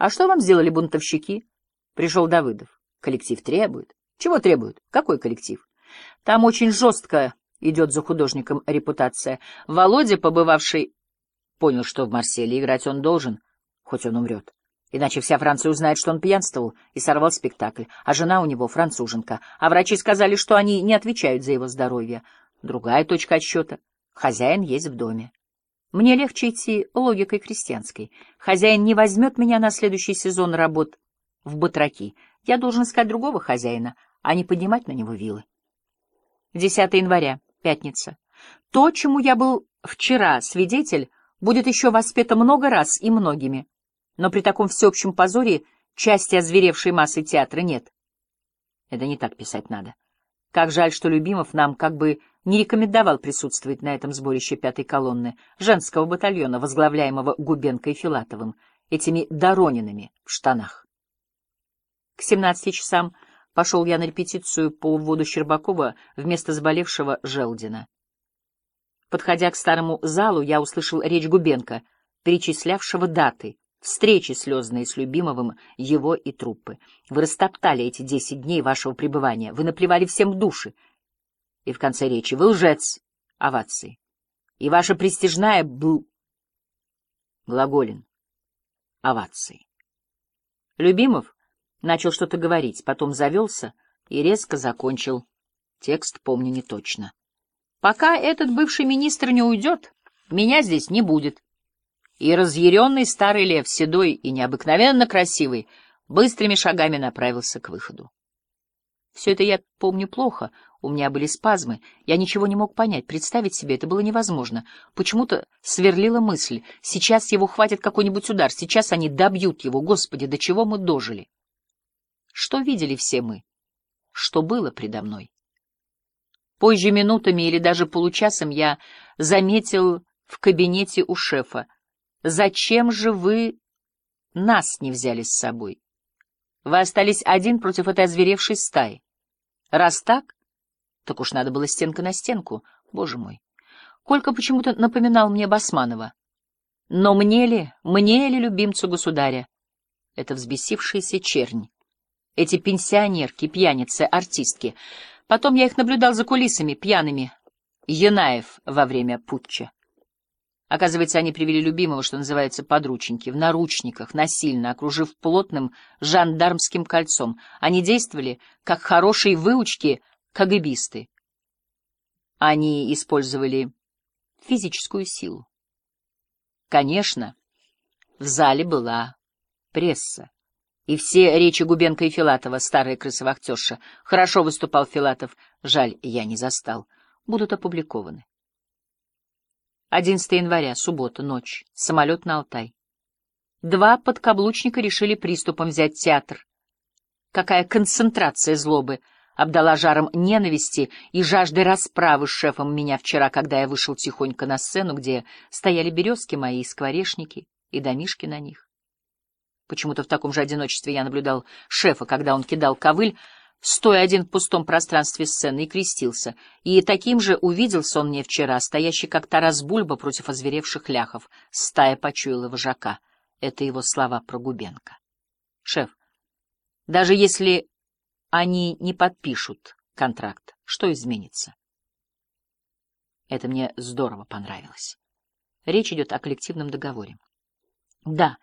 А что вам сделали бунтовщики? Пришел Давыдов. Коллектив требует. Чего требует? Какой коллектив? Там очень жестко идет за художником репутация. Володя, побывавший, понял, что в Марселе играть он должен, хоть он умрет. Иначе вся Франция узнает, что он пьянствовал и сорвал спектакль, а жена у него француженка, а врачи сказали, что они не отвечают за его здоровье. Другая точка отсчета — хозяин есть в доме. Мне легче идти логикой крестьянской. Хозяин не возьмет меня на следующий сезон работ в батраки. Я должен искать другого хозяина, а не поднимать на него вилы. 10 января, пятница. То, чему я был вчера свидетель, будет еще воспето много раз и многими. Но при таком всеобщем позоре части озверевшей массы театра нет. Это не так писать надо. Как жаль, что Любимов нам как бы не рекомендовал присутствовать на этом сборище пятой колонны, женского батальона, возглавляемого Губенко и Филатовым, этими Доронинами в штанах. К 17 часам пошел я на репетицию по уводу Щербакова вместо заболевшего Желдина. Подходя к старому залу, я услышал речь Губенко, перечислявшего даты, встречи слезные с Любимовым, его и труппы. Вы растоптали эти десять дней вашего пребывания, вы наплевали всем в души. И в конце речи вы лжец, овации. И ваша престижная был... Глаголин. Овации. Любимов начал что-то говорить, потом завелся и резко закончил. Текст помню не точно. Пока этот бывший министр не уйдет, меня здесь не будет и разъяренный старый лев, седой и необыкновенно красивый, быстрыми шагами направился к выходу. Все это я помню плохо, у меня были спазмы, я ничего не мог понять, представить себе это было невозможно. Почему-то сверлила мысль, сейчас его хватит какой-нибудь удар, сейчас они добьют его, Господи, до чего мы дожили. Что видели все мы? Что было предо мной? Позже минутами или даже получасом я заметил в кабинете у шефа — Зачем же вы нас не взяли с собой? Вы остались один против этой озверевшей стаи. Раз так, так уж надо было стенка на стенку, боже мой. Колька почему-то напоминал мне Басманова. Но мне ли, мне ли, любимцу государя? Это взбесившаяся чернь. Эти пенсионерки, пьяницы, артистки. Потом я их наблюдал за кулисами, пьяными. Янаев во время путча. Оказывается, они привели любимого, что называется, подрученьки, в наручниках, насильно, окружив плотным жандармским кольцом. Они действовали, как хорошие выучки КГБисты. Они использовали физическую силу. Конечно, в зале была пресса. И все речи Губенко и Филатова, старая крыса-вахтерша. Хорошо выступал Филатов, жаль, я не застал. Будут опубликованы. 11 января, суббота, ночь, самолет на Алтай. Два подкаблучника решили приступом взять театр. Какая концентрация злобы обдала жаром ненависти и жаждой расправы с шефом меня вчера, когда я вышел тихонько на сцену, где стояли березки мои и скворечники, и домишки на них. Почему-то в таком же одиночестве я наблюдал шефа, когда он кидал ковыль, стоя один в пустом пространстве сцены, и крестился. И таким же увиделся он мне вчера, стоящий как Тарас Бульба против озверевших ляхов. Стая почуяла вожака. Это его слова про Губенко. Шеф, даже если они не подпишут контракт, что изменится? Это мне здорово понравилось. Речь идет о коллективном договоре. Да,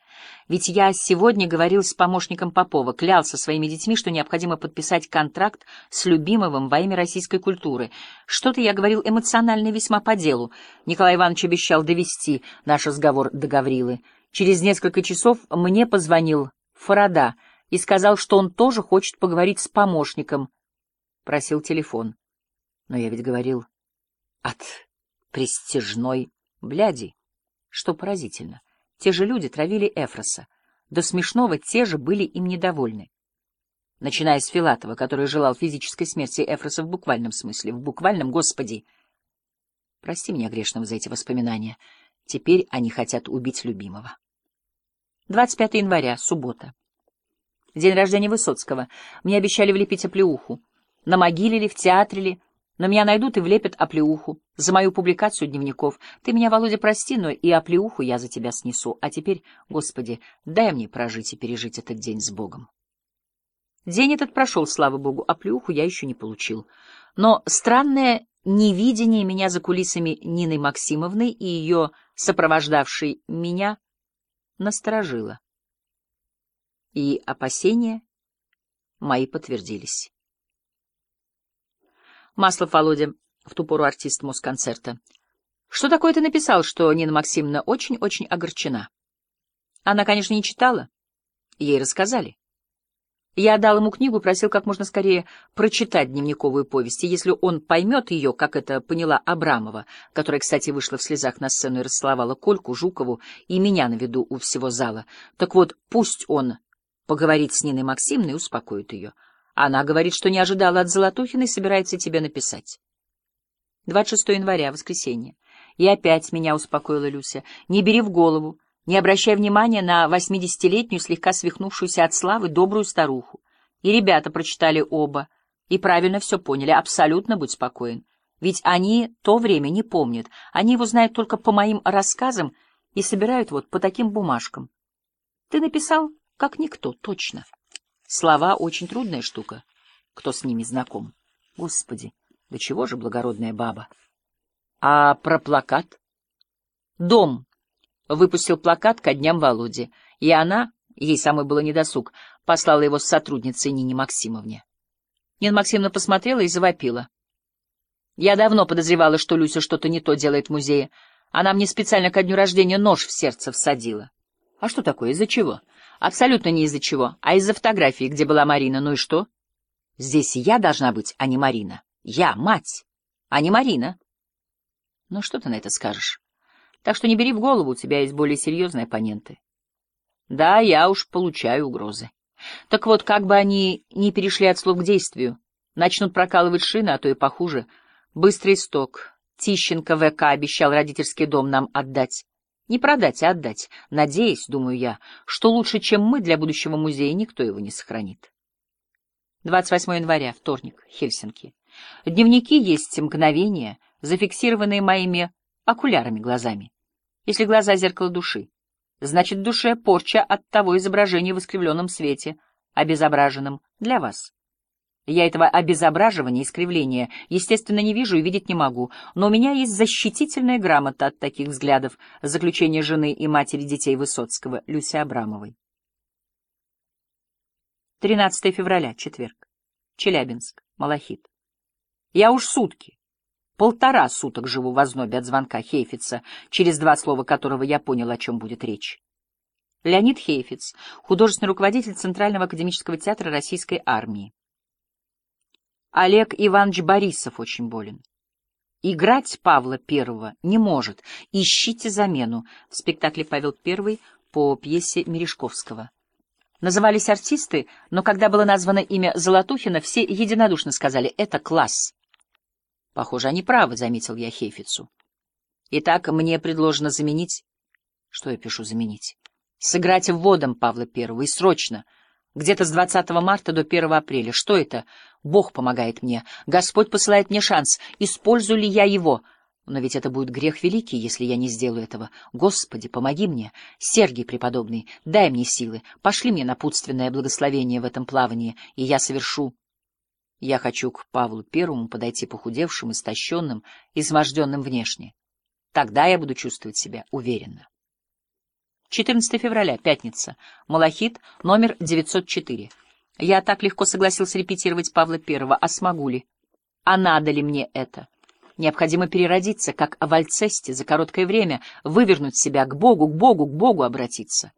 ведь я сегодня говорил с помощником Попова, клялся своими детьми, что необходимо подписать контракт с Любимовым во имя российской культуры. Что-то я говорил эмоционально весьма по делу. Николай Иванович обещал довести наш разговор до Гаврилы. Через несколько часов мне позвонил Фарада и сказал, что он тоже хочет поговорить с помощником. Просил телефон. Но я ведь говорил от престижной бляди, что поразительно. Те же люди травили Эфроса. До смешного те же были им недовольны. Начиная с Филатова, который желал физической смерти Эфроса в буквальном смысле. В буквальном, Господи! Прости меня грешным за эти воспоминания. Теперь они хотят убить любимого. 25 января, суббота. День рождения Высоцкого. Мне обещали влепить оплеуху. На могиле ли, в театре ли, Но меня найдут и влепят оплеуху за мою публикацию дневников. Ты меня, Володя, прости, но и оплеуху я за тебя снесу. А теперь, Господи, дай мне прожить и пережить этот день с Богом. День этот прошел, слава Богу, оплеуху я еще не получил. Но странное невидение меня за кулисами Нины Максимовны и ее сопровождавшей меня насторожило. И опасения мои подтвердились. Маслов Володя, в ту пору артист Москонцерта. Что такое ты написал, что Нина Максимовна очень-очень огорчена? Она, конечно, не читала. Ей рассказали. Я дал ему книгу, просил как можно скорее прочитать дневниковую повесть, и если он поймет ее, как это поняла Абрамова, которая, кстати, вышла в слезах на сцену и расцеловала Кольку, Жукову и меня на виду у всего зала, так вот пусть он поговорит с Ниной Максимовной и успокоит ее. Она говорит, что не ожидала от Золотухиной и собирается тебе написать. 26 января, воскресенье. И опять меня успокоила Люся. Не бери в голову, не обращай внимания на восьмидесятилетнюю, слегка свихнувшуюся от славы, добрую старуху. И ребята прочитали оба, и правильно все поняли, абсолютно будь спокоен. Ведь они то время не помнят, они его знают только по моим рассказам и собирают вот по таким бумажкам. Ты написал, как никто, точно. Слова — очень трудная штука. Кто с ними знаком? Господи, да чего же благородная баба? А про плакат? Дом выпустил плакат ко дням Володи, и она, ей самой было недосуг, послала его с сотрудницей Нине Максимовне. Нина Максимовна посмотрела и завопила. Я давно подозревала, что Люся что-то не то делает в музее. Она мне специально ко дню рождения нож в сердце всадила. А что такое? Из-за чего? Абсолютно не из-за чего, а из-за фотографии, где была Марина. Ну и что? Здесь я должна быть, а не Марина. Я мать, а не Марина. Ну что ты на это скажешь? Так что не бери в голову, у тебя есть более серьезные оппоненты. Да, я уж получаю угрозы. Так вот, как бы они ни перешли от слов к действию, начнут прокалывать шины, а то и похуже. Быстрый сток. Тищенко ВК обещал родительский дом нам отдать. Не продать, а отдать, надеясь, думаю я, что лучше, чем мы для будущего музея, никто его не сохранит. 28 января, вторник, Хельсинки. Дневники есть мгновения, зафиксированные моими окулярами глазами. Если глаза — зеркало души, значит, душе порча от того изображения в искривленном свете, обезображенном для вас. Я этого обезображивания, искривления, естественно, не вижу и видеть не могу, но у меня есть защитительная грамота от таких взглядов, заключение жены и матери детей Высоцкого, Люси Абрамовой. 13 февраля, четверг. Челябинск, Малахит. Я уж сутки, полтора суток живу в ознобе от звонка Хейфица, через два слова которого я понял, о чем будет речь. Леонид Хейфиц, художественный руководитель Центрального академического театра Российской армии. Олег Иванович Борисов очень болен. Играть Павла Первого не может. Ищите замену. В спектакле «Павел Первый» по пьесе Мережковского. Назывались артисты, но когда было названо имя Золотухина, все единодушно сказали «это класс». Похоже, они правы, — заметил я Хейфицу. Итак, мне предложено заменить... Что я пишу заменить? Сыграть вводом Павла Первого, и срочно — где-то с 20 марта до 1 апреля. Что это? Бог помогает мне. Господь посылает мне шанс. Использую ли я его? Но ведь это будет грех великий, если я не сделаю этого. Господи, помоги мне. Сергий преподобный, дай мне силы. Пошли мне напутственное благословение в этом плавании, и я совершу. Я хочу к Павлу Первому подойти похудевшим, истощенным, изможденным внешне. Тогда я буду чувствовать себя уверенно. 14 февраля, пятница. Малахит, номер 904. Я так легко согласился репетировать Павла Первого, а смогу ли? А надо ли мне это? Необходимо переродиться, как в Альцесте, за короткое время вывернуть себя к Богу, к Богу, к Богу обратиться.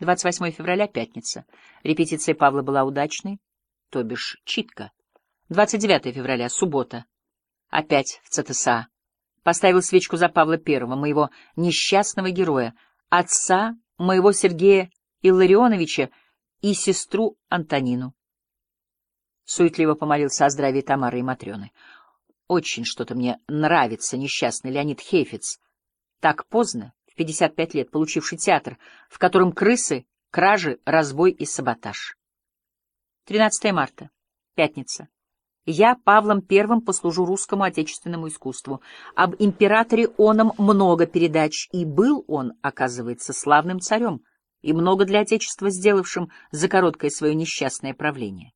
28 февраля, пятница. Репетиция Павла была удачной, то бишь читка. 29 февраля, суббота. Опять в ЦТСА. Поставил свечку за Павла Первого, моего несчастного героя, отца моего Сергея Илларионовича и сестру Антонину. Суетливо помолился о здравии Тамары и Матрёны. Очень что-то мне нравится несчастный Леонид Хейфиц, так поздно, в 55 лет, получивший театр, в котором крысы, кражи, разбой и саботаж. 13 марта. Пятница. Я Павлом Первым послужу русскому отечественному искусству. Об императоре оном много передач, и был он, оказывается, славным царем, и много для отечества сделавшим за короткое свое несчастное правление.